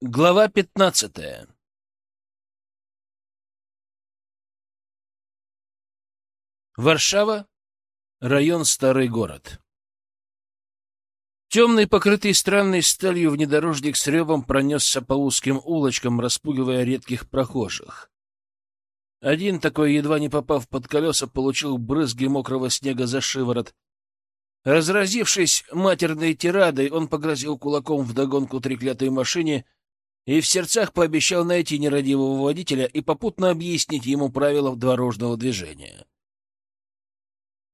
Глава пятнадцатая Варшава, район Старый город. Темный, покрытый странной сталью внедорожник с ревом пронесся по узким улочкам, распугивая редких прохожих. Один такой, едва не попав под колеса, получил брызги мокрого снега за шиворот. Разразившись матерной тирадой, он погрозил кулаком вдогонку треклятой машине — и в сердцах пообещал найти нерадивого водителя и попутно объяснить ему правила дорожного движения.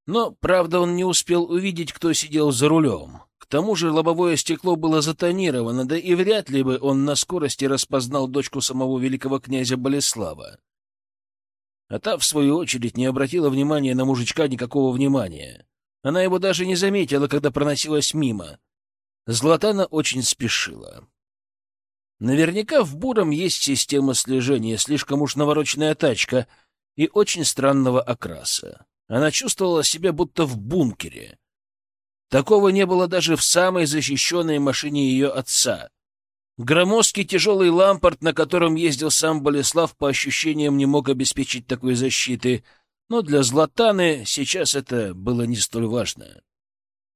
Но, правда, он не успел увидеть, кто сидел за рулем. К тому же лобовое стекло было затонировано, да и вряд ли бы он на скорости распознал дочку самого великого князя Болеслава. А та, в свою очередь, не обратила внимания на мужичка никакого внимания. Она его даже не заметила, когда проносилась мимо. Златана очень спешила. Наверняка в Буром есть система слежения, слишком уж навороченная тачка и очень странного окраса. Она чувствовала себя будто в бункере. Такого не было даже в самой защищенной машине ее отца. Громоздкий тяжелый лампорт, на котором ездил сам Болеслав, по ощущениям не мог обеспечить такой защиты, но для Златаны сейчас это было не столь важно.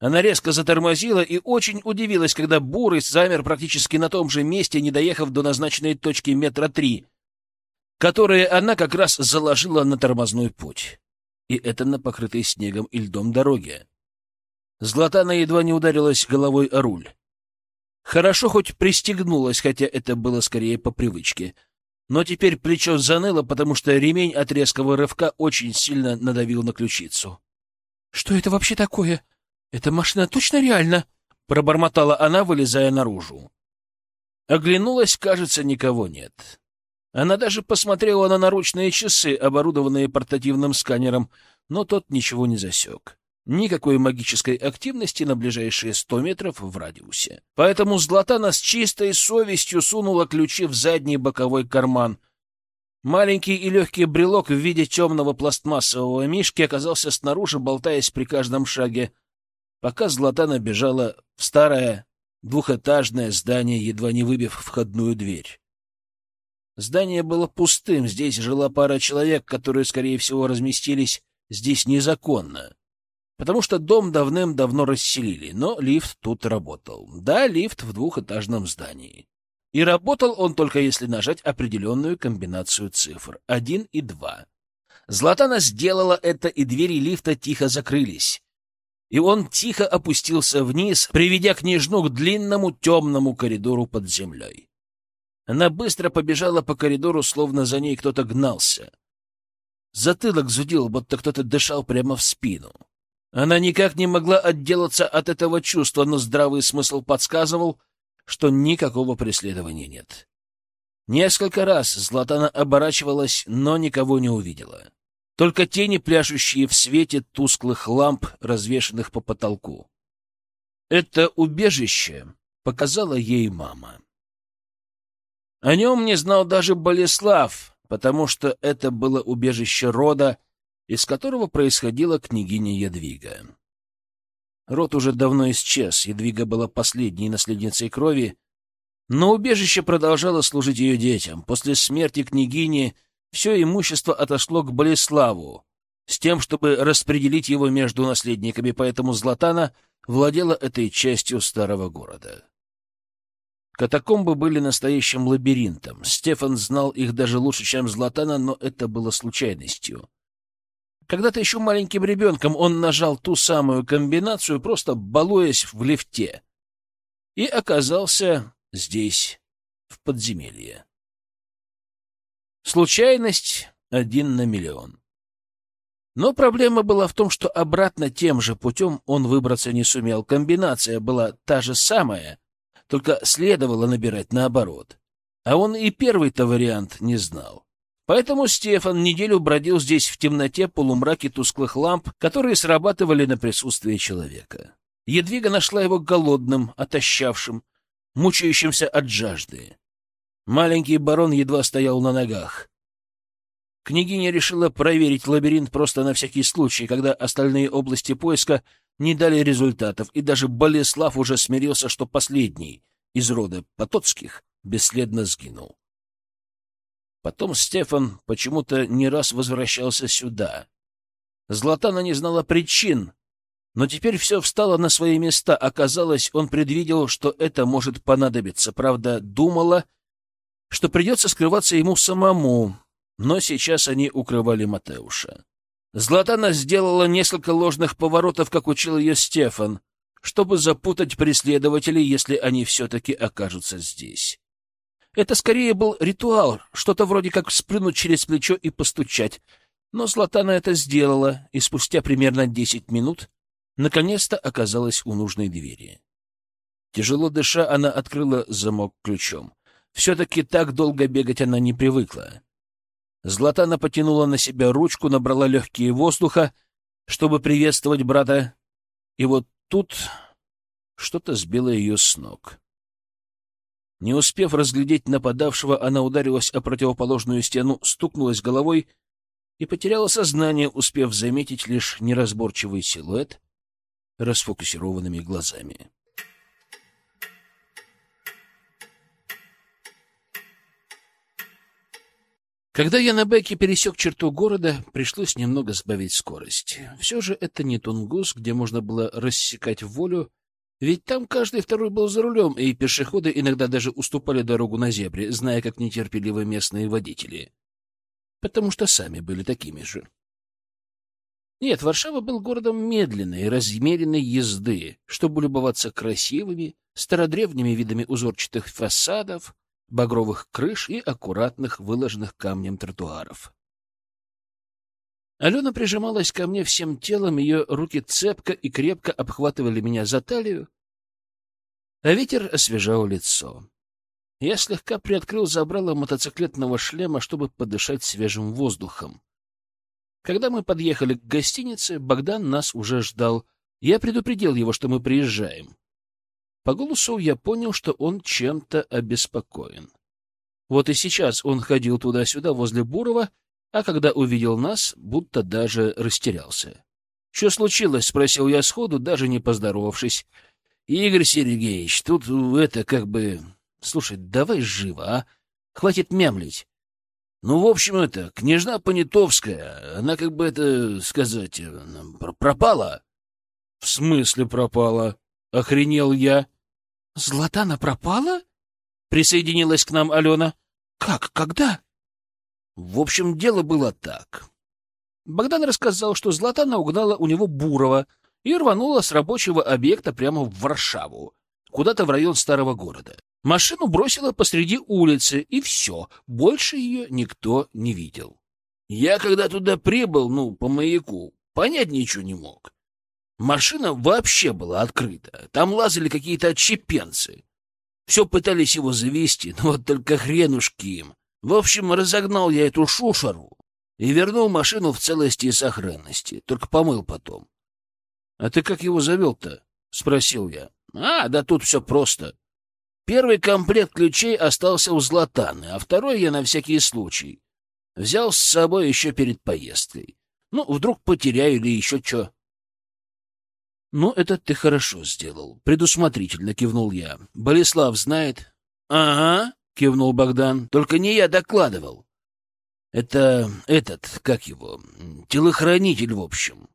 Она резко затормозила и очень удивилась, когда Бурый замер практически на том же месте, не доехав до назначенной точки метра три, которые она как раз заложила на тормозной путь. И это на покрытой снегом и льдом дороге. Златана едва не ударилась головой о руль. Хорошо хоть пристегнулась, хотя это было скорее по привычке. Но теперь плечо заныло, потому что ремень от резкого рывка очень сильно надавил на ключицу. — Что это вообще такое? «Эта машина точно реальна?» — пробормотала она, вылезая наружу. Оглянулась, кажется, никого нет. Она даже посмотрела на наручные часы, оборудованные портативным сканером, но тот ничего не засек. Никакой магической активности на ближайшие сто метров в радиусе. Поэтому Златана с чистой совестью сунула ключи в задний боковой карман. Маленький и легкий брелок в виде темного пластмассового мишки оказался снаружи, болтаясь при каждом шаге — пока Златана бежала в старое двухэтажное здание, едва не выбив входную дверь. Здание было пустым, здесь жила пара человек, которые, скорее всего, разместились здесь незаконно, потому что дом давным-давно расселили, но лифт тут работал. Да, лифт в двухэтажном здании. И работал он только если нажать определенную комбинацию цифр — один и два. Златана сделала это, и двери лифта тихо закрылись и он тихо опустился вниз, приведя княжну к длинному темному коридору под землей. Она быстро побежала по коридору, словно за ней кто-то гнался. Затылок зудил, будто кто-то дышал прямо в спину. Она никак не могла отделаться от этого чувства, но здравый смысл подсказывал, что никакого преследования нет. Несколько раз Златана оборачивалась, но никого не увидела только тени, пляшущие в свете тусклых ламп, развешанных по потолку. Это убежище показала ей мама. О нем не знал даже Болеслав, потому что это было убежище рода, из которого происходила княгиня Ядвига. Род уже давно исчез, Ядвига была последней наследницей крови, но убежище продолжало служить ее детям. После смерти княгини — все имущество отошло к Болеславу, с тем, чтобы распределить его между наследниками, поэтому Златана владела этой частью старого города. Катакомбы были настоящим лабиринтом. Стефан знал их даже лучше, чем Златана, но это было случайностью. Когда-то еще маленьким ребенком он нажал ту самую комбинацию, просто балуясь в лифте, и оказался здесь, в подземелье. Случайность один на миллион. Но проблема была в том, что обратно тем же путем он выбраться не сумел. Комбинация была та же самая, только следовало набирать наоборот. А он и первый-то вариант не знал. Поэтому Стефан неделю бродил здесь в темноте полумраке тусклых ламп, которые срабатывали на присутствие человека. Едвига нашла его голодным, отощавшим, мучающимся от жажды. Маленький барон едва стоял на ногах. Княгиня решила проверить лабиринт просто на всякий случай, когда остальные области поиска не дали результатов, и даже Болеслав уже смирился, что последний из рода Потоцких бесследно сгинул. Потом Стефан почему-то не раз возвращался сюда. Златана не знала причин, но теперь все встало на свои места. Оказалось, он предвидел, что это может понадобиться. Правда, думала, что придется скрываться ему самому, но сейчас они укрывали Матеуша. Златана сделала несколько ложных поворотов, как учил ее Стефан, чтобы запутать преследователей, если они все-таки окажутся здесь. Это скорее был ритуал, что-то вроде как спрыгнуть через плечо и постучать. Но Златана это сделала, и спустя примерно десять минут наконец-то оказалась у нужной двери. Тяжело дыша, она открыла замок ключом. Все-таки так долго бегать она не привыкла. Златана потянула на себя ручку, набрала легкие воздуха, чтобы приветствовать брата, и вот тут что-то сбило ее с ног. Не успев разглядеть нападавшего, она ударилась о противоположную стену, стукнулась головой и потеряла сознание, успев заметить лишь неразборчивый силуэт, расфокусированными глазами. Когда я на бэке пересек черту города, пришлось немного сбавить скорость. Все же это не Тунгус, где можно было рассекать волю, ведь там каждый второй был за рулем, и пешеходы иногда даже уступали дорогу на зебре, зная, как нетерпеливы местные водители. Потому что сами были такими же. Нет, Варшава был городом медленной, размеренной езды, чтобы любоваться красивыми, стародревними видами узорчатых фасадов, багровых крыш и аккуратных, выложенных камнем тротуаров. Алена прижималась ко мне всем телом, ее руки цепко и крепко обхватывали меня за талию, а ветер освежал лицо. Я слегка приоткрыл забрало мотоциклетного шлема, чтобы подышать свежим воздухом. Когда мы подъехали к гостинице, Богдан нас уже ждал. Я предупредил его, что мы приезжаем. По голосу я понял, что он чем-то обеспокоен. Вот и сейчас он ходил туда-сюда возле Бурова, а когда увидел нас, будто даже растерялся. — Что случилось? — спросил я сходу, даже не поздоровавшись. — Игорь Сергеевич, тут это как бы... Слушай, давай живо, а? Хватит мямлить. Ну, в общем, это, княжна Понятовская, она как бы это сказать, э, пропала. — В смысле пропала? — охренел я. — Златана пропала? — присоединилась к нам Алена. — Как? Когда? В общем, дело было так. Богдан рассказал, что Златана угнала у него Бурова и рванула с рабочего объекта прямо в Варшаву, куда-то в район старого города. Машину бросила посреди улицы, и все. Больше ее никто не видел. Я, когда туда прибыл, ну, по маяку, понять ничего не мог. Машина вообще была открыта. Там лазали какие-то отщепенцы. Все пытались его завести, но вот только хренушки им. В общем, разогнал я эту шушеру и вернул машину в целости и сохранности. Только помыл потом. — А ты как его завел-то? — спросил я. — А, да тут все просто. Первый комплект ключей остался у Златаны, а второй я на всякий случай взял с собой еще перед поездкой. Ну, вдруг потеряю или еще что. — Ну, это ты хорошо сделал. Предусмотрительно кивнул я. — Болеслав знает? — Ага, — кивнул Богдан. — Только не я докладывал. Это этот, как его, телохранитель, в общем.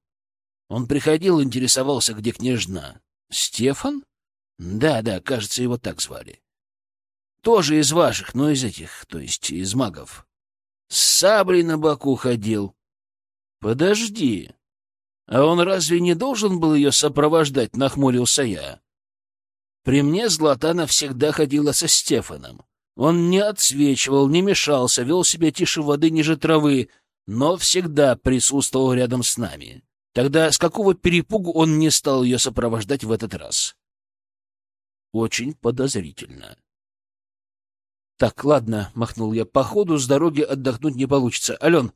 Он приходил, интересовался, где княжна. — Стефан? Да, да, кажется, его так звали. Тоже из ваших, но из этих, то есть из магов. С саблей на боку ходил. Подожди. А он разве не должен был ее сопровождать, нахмурился я. При мне Златана всегда ходила со Стефаном. Он не отсвечивал, не мешался, вел себя тише воды ниже травы, но всегда присутствовал рядом с нами. Тогда с какого перепугу он не стал ее сопровождать в этот раз? Очень подозрительно. Так, ладно, махнул я. Походу с дороги отдохнуть не получится. Ален.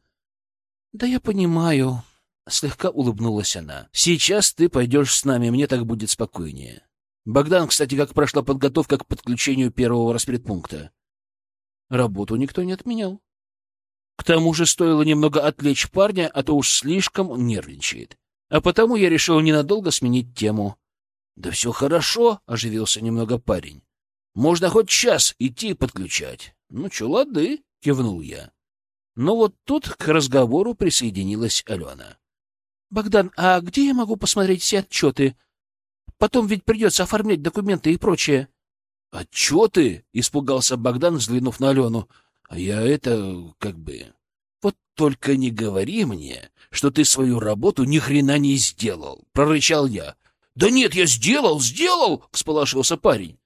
Да я понимаю. Слегка улыбнулась она. Сейчас ты пойдешь с нами, мне так будет спокойнее. Богдан, кстати, как прошла подготовка к подключению первого распредпункта? Работу никто не отменял. К тому же стоило немного отвлечь парня, а то уж слишком нервничает. А потому я решил ненадолго сменить тему. — Да все хорошо, — оживился немного парень. — Можно хоть час идти подключать. Ну, чё, лады, — кивнул я. Но вот тут к разговору присоединилась Алена. — Богдан, а где я могу посмотреть все отчеты? Потом ведь придется оформлять документы и прочее. — Отчеты? — испугался Богдан, взглянув на Алену. — А я это как бы... Вот только не говори мне, что ты свою работу ни хрена не сделал, — прорычал я. — Да нет, я сделал, сделал, — всполошился парень.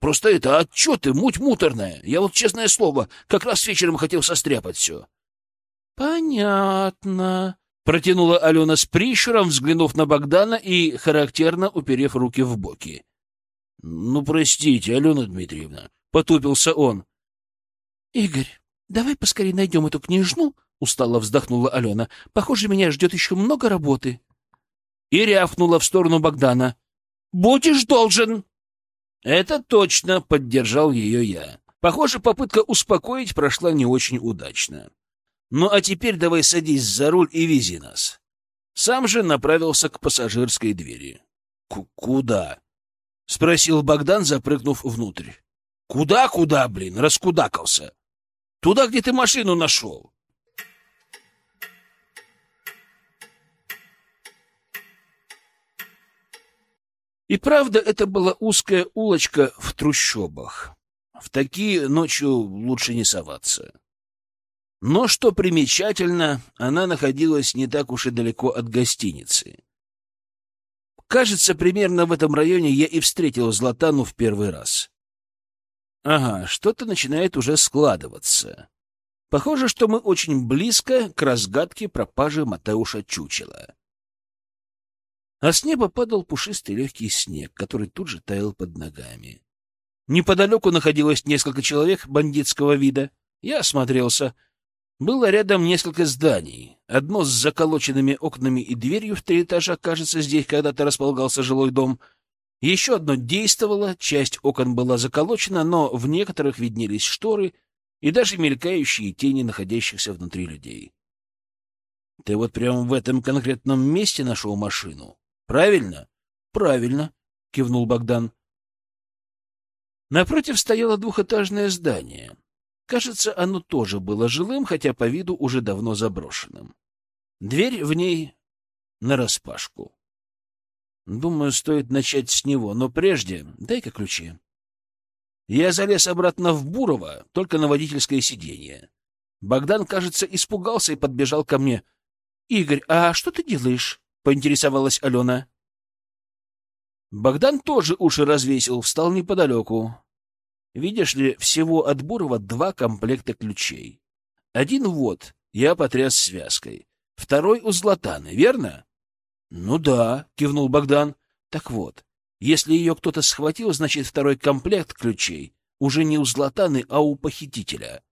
Просто это отчеты, муть муторная. Я вот, честное слово, как раз вечером хотел состряпать все. — Понятно, — протянула Алена с прищуром, взглянув на Богдана и характерно уперев руки в боки. — Ну, простите, Алена Дмитриевна, — потупился он. — Игорь, давай поскорее найдем эту княжну, — устало вздохнула Алена. — Похоже, меня ждет еще много работы. И рявкнула в сторону Богдана. — Будешь должен! Это точно, — поддержал ее я. Похоже, попытка успокоить прошла не очень удачно. Ну а теперь давай садись за руль и вези нас. Сам же направился к пассажирской двери. — Куда? — спросил Богдан, запрыгнув внутрь. — Куда, куда, блин, раскудакался? — Туда, где ты машину нашел. И правда, это была узкая улочка в трущобах. В такие ночью лучше не соваться. Но, что примечательно, она находилась не так уж и далеко от гостиницы. Кажется, примерно в этом районе я и встретил Златану в первый раз. Ага, что-то начинает уже складываться. Похоже, что мы очень близко к разгадке пропажи Матеуша Чучела. А с неба падал пушистый легкий снег, который тут же таял под ногами. Неподалеку находилось несколько человек бандитского вида. Я осмотрелся — было рядом несколько зданий. Одно с заколоченными окнами и дверью в три этажа, кажется, здесь когда-то располагался жилой дом. Еще одно действовало, часть окон была заколочена, но в некоторых виднелись шторы и даже мелькающие тени находящихся внутри людей. — Ты вот прямо в этом конкретном месте нашел машину? Правильно? — Правильно, — кивнул Богдан. Напротив стояло двухэтажное здание. Кажется, оно тоже было жилым, хотя по виду уже давно заброшенным. Дверь в ней нараспашку. Думаю, стоит начать с него, но прежде дай-ка ключи. Я залез обратно в Бурова, только на водительское сиденье. Богдан, кажется, испугался и подбежал ко мне. — Игорь, а что ты делаешь? — поинтересовалась Алена. Богдан тоже уши развесил, встал неподалеку. Видишь ли, всего от Бурова два комплекта ключей. Один вот, я потряс связкой. Второй у Златаны, верно? — Ну да, — кивнул Богдан. — Так вот, если ее кто-то схватил, значит, второй комплект ключей уже не у Златаны, а у похитителя.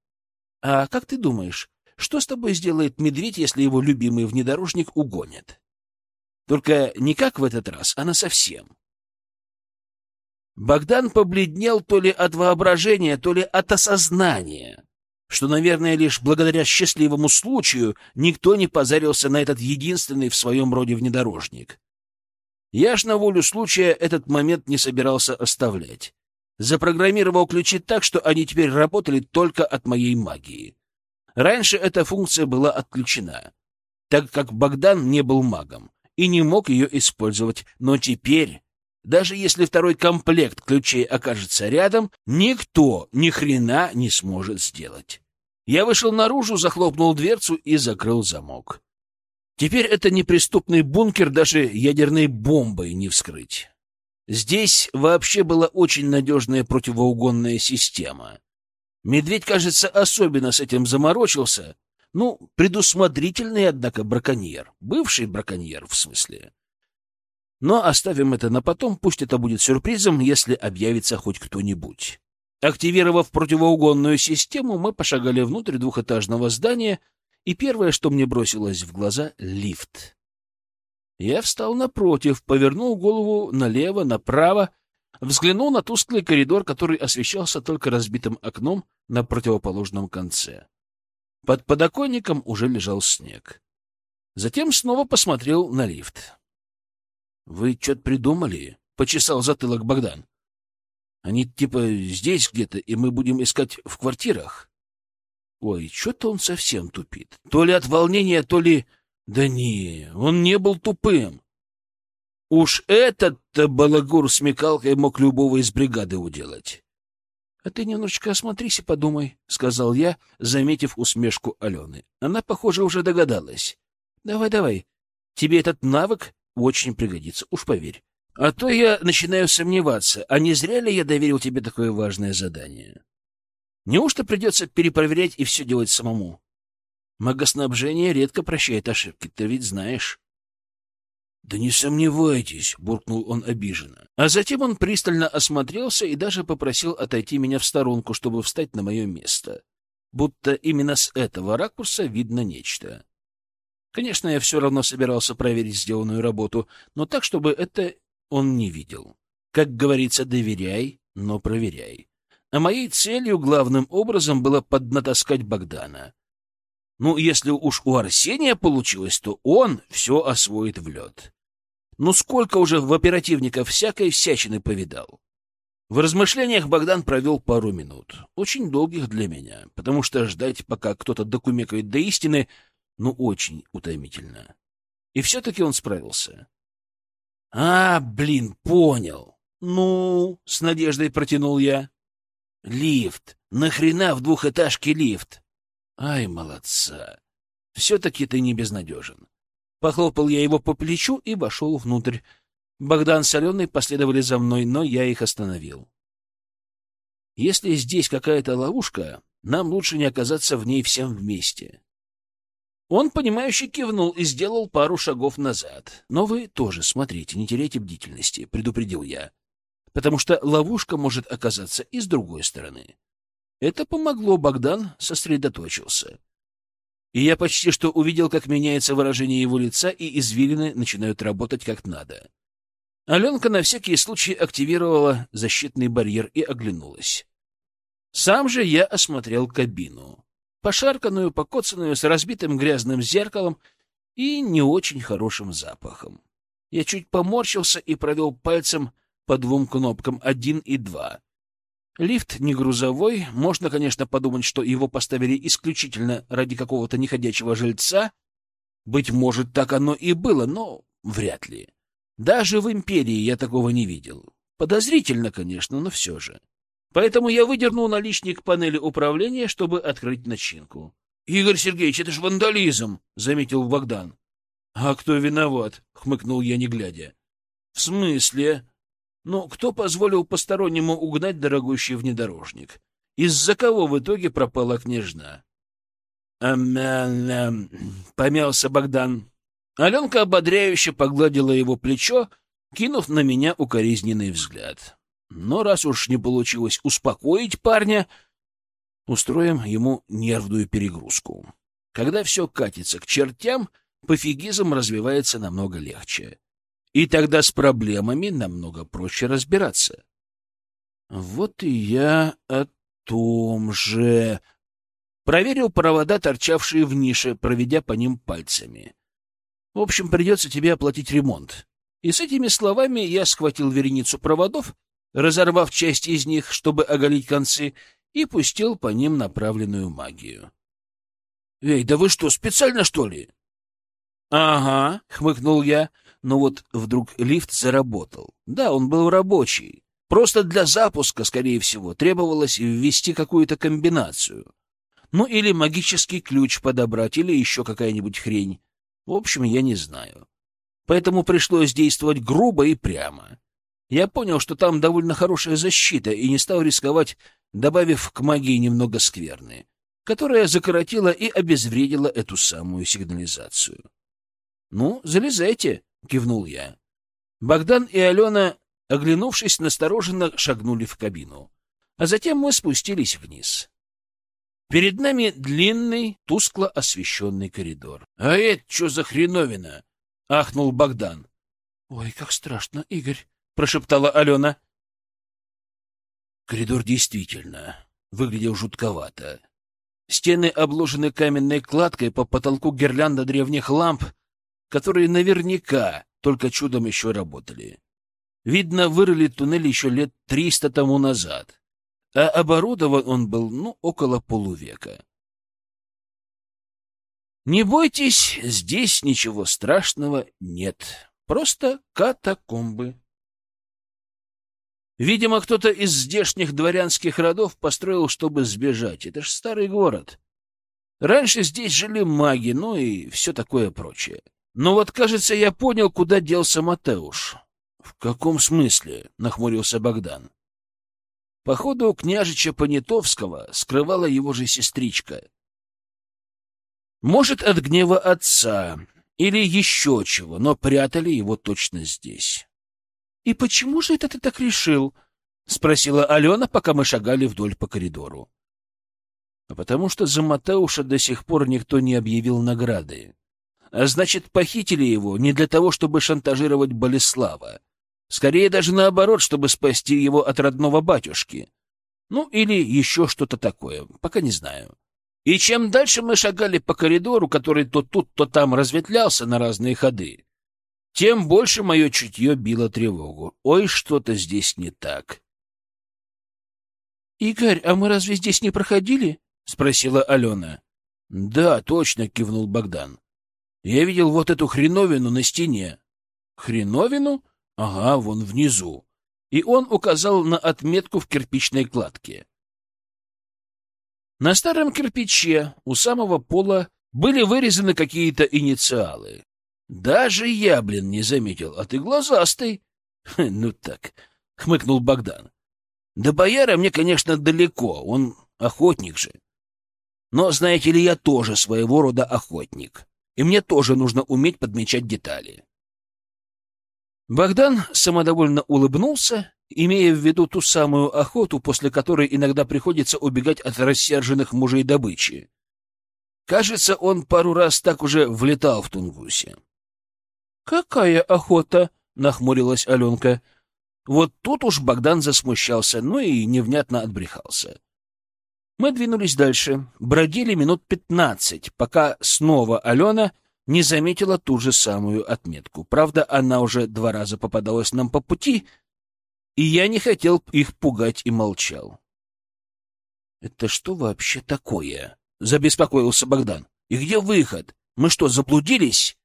А как ты думаешь, что с тобой сделает медведь, если его любимый внедорожник угонит? Только не как в этот раз, а насовсем. Богдан побледнел то ли от воображения, то ли от осознания, что, наверное, лишь благодаря счастливому случаю никто не позарился на этот единственный в своем роде внедорожник. Я ж на волю случая этот момент не собирался оставлять. Запрограммировал ключи так, что они теперь работали только от моей магии. Раньше эта функция была отключена, так как Богдан не был магом и не мог ее использовать, но теперь даже если второй комплект ключей окажется рядом, никто ни хрена не сможет сделать. Я вышел наружу, захлопнул дверцу и закрыл замок. Теперь это неприступный бункер даже ядерной бомбой не вскрыть. Здесь вообще была очень надежная противоугонная система. Медведь, кажется, особенно с этим заморочился. Ну, предусмотрительный, однако, браконьер. Бывший браконьер, в смысле. Но оставим это на потом, пусть это будет сюрпризом, если объявится хоть кто-нибудь. Активировав противоугонную систему, мы пошагали внутрь двухэтажного здания, и первое, что мне бросилось в глаза — лифт. Я встал напротив, повернул голову налево, направо, взглянул на тусклый коридор, который освещался только разбитым окном на противоположном конце. Под подоконником уже лежал снег. Затем снова посмотрел на лифт. — Вы что-то придумали? — почесал затылок Богдан. Они типа здесь где-то, и мы будем искать в квартирах? Ой, что-то он совсем тупит. То ли от волнения, то ли... Да не, он не был тупым. Уж этот-то балагур смекалкой мог любого из бригады уделать. — А ты немножечко осмотрись и подумай, — сказал я, заметив усмешку Алены. Она, похоже, уже догадалась. — Давай, давай. Тебе этот навык очень пригодится, уж поверь. А то я начинаю сомневаться, а не зря ли я доверил тебе такое важное задание? Неужто придется перепроверять и все делать самому? Магоснабжение редко прощает ошибки, ты ведь знаешь. — Да не сомневайтесь, — буркнул он обиженно. А затем он пристально осмотрелся и даже попросил отойти меня в сторонку, чтобы встать на мое место. Будто именно с этого ракурса видно нечто. Конечно, я все равно собирался проверить сделанную работу, но так, чтобы это он не видел. Как говорится, доверяй, но проверяй. А моей целью главным образом было поднатаскать Богдана. Ну, если уж у Арсения получилось, то он все освоит в лед. Ну, сколько уже в оперативников всякой всячины повидал. В размышлениях Богдан провел пару минут, очень долгих для меня, потому что ждать, пока кто-то докумекает до истины, ну, очень утомительно. И все-таки он справился. «А, блин, понял. Ну, — с надеждой протянул я. Лифт. Нахрена в двухэтажке лифт? Ай, молодца. Все-таки ты не безнадежен. Похлопал я его по плечу и вошел внутрь. Богдан с Аленой последовали за мной, но я их остановил. Если здесь какая-то ловушка, нам лучше не оказаться в ней всем вместе. Он, понимающе кивнул и сделал пару шагов назад. «Но вы тоже смотрите, не теряйте бдительности», — предупредил я. «Потому что ловушка может оказаться и с другой стороны». Это помогло, Богдан сосредоточился. И я почти что увидел, как меняется выражение его лица, и извилины начинают работать как надо. Аленка на всякий случай активировала защитный барьер и оглянулась. Сам же я осмотрел кабину пошарканную, покоцанную, с разбитым грязным зеркалом и не очень хорошим запахом. Я чуть поморщился и провел пальцем по двум кнопкам один и два. Лифт не грузовой, можно, конечно, подумать, что его поставили исключительно ради какого-то неходячего жильца. Быть может, так оно и было, но вряд ли. Даже в империи я такого не видел. Подозрительно, конечно, но все же. Поэтому я выдернул наличник панели управления, чтобы открыть начинку. — Игорь Сергеевич, это же вандализм! — заметил Богдан. — А кто виноват? — хмыкнул я, не глядя. — В смысле? Ну, кто позволил постороннему угнать дорогущий внедорожник? Из-за кого в итоге пропала княжна? «Эм, — помялся Богдан. Аленка ободряюще погладила его плечо, кинув на меня укоризненный взгляд. Но раз уж не получилось успокоить парня, устроим ему нервную перегрузку. Когда все катится к чертям, пофигизм развивается намного легче. И тогда с проблемами намного проще разбираться. Вот и я о том же. Проверил провода, торчавшие в нише, проведя по ним пальцами. В общем, придется тебе оплатить ремонт. И с этими словами я схватил вереницу проводов разорвав часть из них, чтобы оголить концы, и пустил по ним направленную магию. — Эй, да вы что, специально, что ли? — Ага, — хмыкнул я, но вот вдруг лифт заработал. Да, он был рабочий. Просто для запуска, скорее всего, требовалось ввести какую-то комбинацию. Ну, или магический ключ подобрать, или еще какая-нибудь хрень. В общем, я не знаю. Поэтому пришлось действовать грубо и прямо. Я понял, что там довольно хорошая защита, и не стал рисковать, добавив к магии немного скверны, которая закоротила и обезвредила эту самую сигнализацию. — Ну, залезайте, — кивнул я. Богдан и Алена, оглянувшись, настороженно шагнули в кабину, а затем мы спустились вниз. Перед нами длинный, тускло освещенный коридор. — А это что за хреновина? — ахнул Богдан. — Ой, как страшно, Игорь! — прошептала Алена. Коридор действительно выглядел жутковато. Стены обложены каменной кладкой, по потолку гирлянда древних ламп, которые наверняка только чудом еще работали. Видно, вырыли туннель еще лет триста тому назад, а оборудован он был, ну, около полувека. Не бойтесь, здесь ничего страшного нет. Просто катакомбы. Видимо, кто-то из здешних дворянских родов построил, чтобы сбежать. Это ж старый город. Раньше здесь жили маги, ну и все такое прочее. Но вот, кажется, я понял, куда делся Матеуш. — В каком смысле? — нахмурился Богдан. Походу, княжича Понятовского скрывала его же сестричка. Может, от гнева отца или еще чего, но прятали его точно здесь. — И почему же это ты так решил? — спросила Алена, пока мы шагали вдоль по коридору. — потому что за Матеуша до сих пор никто не объявил награды. А значит, похитили его не для того, чтобы шантажировать Болеслава. Скорее даже наоборот, чтобы спасти его от родного батюшки. Ну, или еще что-то такое, пока не знаю. И чем дальше мы шагали по коридору, который то тут, то там разветвлялся на разные ходы, тем больше мое чутье било тревогу. Ой, что-то здесь не так. — Игорь, а мы разве здесь не проходили? — спросила Алена. — Да, точно, — кивнул Богдан. — Я видел вот эту хреновину на стене. — Хреновину? Ага, вон внизу. И он указал на отметку в кирпичной кладке. На старом кирпиче у самого пола были вырезаны какие-то инициалы. Даже я, блин, не заметил, а ты глазастый. — Ну так, — хмыкнул Богдан. — До бояра мне, конечно, далеко, он охотник же. Но, знаете ли, я тоже своего рода охотник, и мне тоже нужно уметь подмечать детали. Богдан самодовольно улыбнулся, имея в виду ту самую охоту, после которой иногда приходится убегать от рассерженных мужей добычи. Кажется, он пару раз так уже влетал в Тунгусе. «Какая охота?» — нахмурилась Аленка. Вот тут уж Богдан засмущался, ну и невнятно отбрехался. Мы двинулись дальше, бродили минут пятнадцать, пока снова Алена не заметила ту же самую отметку. Правда, она уже два раза попадалась нам по пути, и я не хотел их пугать и молчал. — Это что вообще такое? — забеспокоился Богдан. — И где выход? Мы что, заблудились?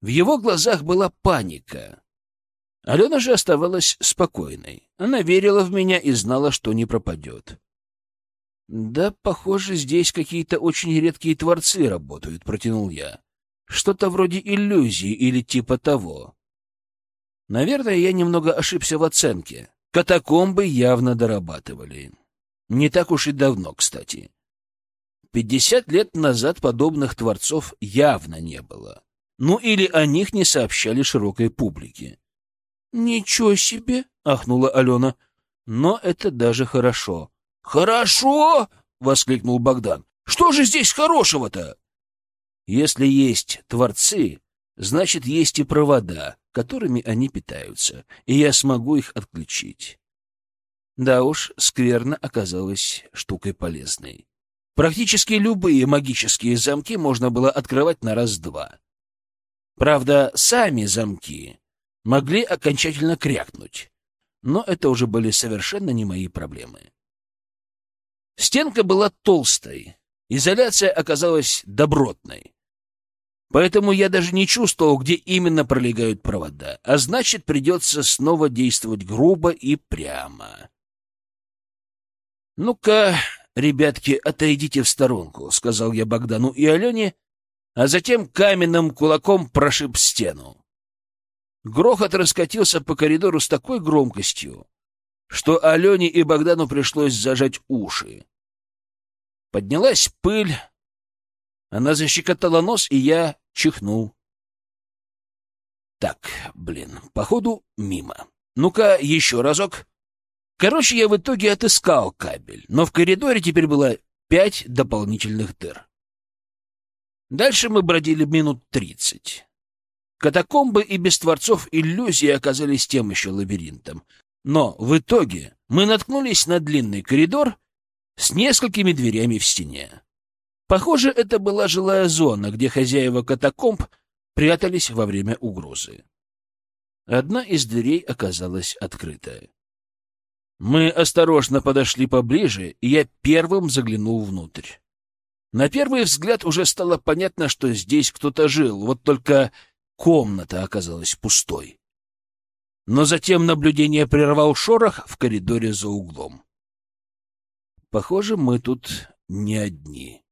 В его глазах была паника. Алена же оставалась спокойной. Она верила в меня и знала, что не пропадет. «Да, похоже, здесь какие-то очень редкие творцы работают», — протянул я. «Что-то вроде иллюзии или типа того». Наверное, я немного ошибся в оценке. Катакомбы явно дорабатывали. Не так уж и давно, кстати. Пятьдесят лет назад подобных творцов явно не было. Ну или о них не сообщали широкой публике. «Ничего себе!» — ахнула Алена. «Но это даже хорошо». «Хорошо!» — воскликнул Богдан. «Что же здесь хорошего-то?» «Если есть творцы, значит, есть и провода, которыми они питаются, и я смогу их отключить». Да уж, скверно оказалась штукой полезной. Практически любые магические замки можно было открывать на раз-два. Правда, сами замки могли окончательно крякнуть, но это уже были совершенно не мои проблемы. Стенка была толстой, изоляция оказалась добротной. Поэтому я даже не чувствовал, где именно пролегают провода, а значит, придется снова действовать грубо и прямо. «Ну-ка, ребятки, отойдите в сторонку», — сказал я Богдану и Алене, а затем каменным кулаком прошиб стену. Грохот раскатился по коридору с такой громкостью, что Алене и Богдану пришлось зажать уши. Поднялась пыль, она защекотала нос, и я чихнул. Так, блин, походу, мимо. Ну-ка, еще разок. Короче, я в итоге отыскал кабель, но в коридоре теперь было пять дополнительных дыр. Дальше мы бродили минут тридцать. Катакомбы и без творцов иллюзии оказались тем еще лабиринтом. Но в итоге мы наткнулись на длинный коридор с несколькими дверями в стене. Похоже, это была жилая зона, где хозяева катакомб прятались во время угрозы. Одна из дверей оказалась открытая. Мы осторожно подошли поближе, и я первым заглянул внутрь. На первый взгляд уже стало понятно, что здесь кто-то жил, вот только комната оказалась пустой. Но затем наблюдение прервал шорох в коридоре за углом. Похоже, мы тут не одни.